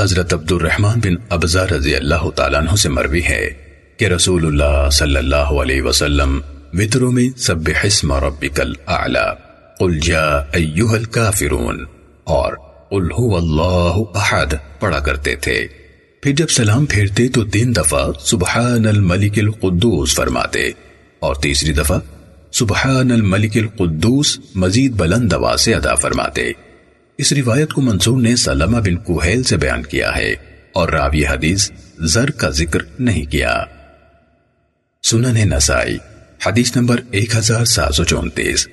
حضرت عبد الرحمن بن ابزا رضی اللہ تعالیٰ عنہ سے مروی ہے کہ رسول اللہ صلی اللہ علیہ وسلم وطروں میں سبح اسم ربک الاعلا قل جا ایوہ الكافرون اور قل هو اللہ احد پڑھا کرتے تھے۔ پھر جب سلام پھیرتے تو تین دفعہ سبحان الملک القدوس فرماتے، اور تیسری دفعہ سبحان الملک القدوس مزید بلند آواز سے ادا فرماتے۔ اس روایت کو منصور نے سلمہ بن کوہیل سے بیان کیا ہے اور راوی حدیث زر کا ذکر نہیں کیا۔ سنن نسائی، حدیث نمبر 1734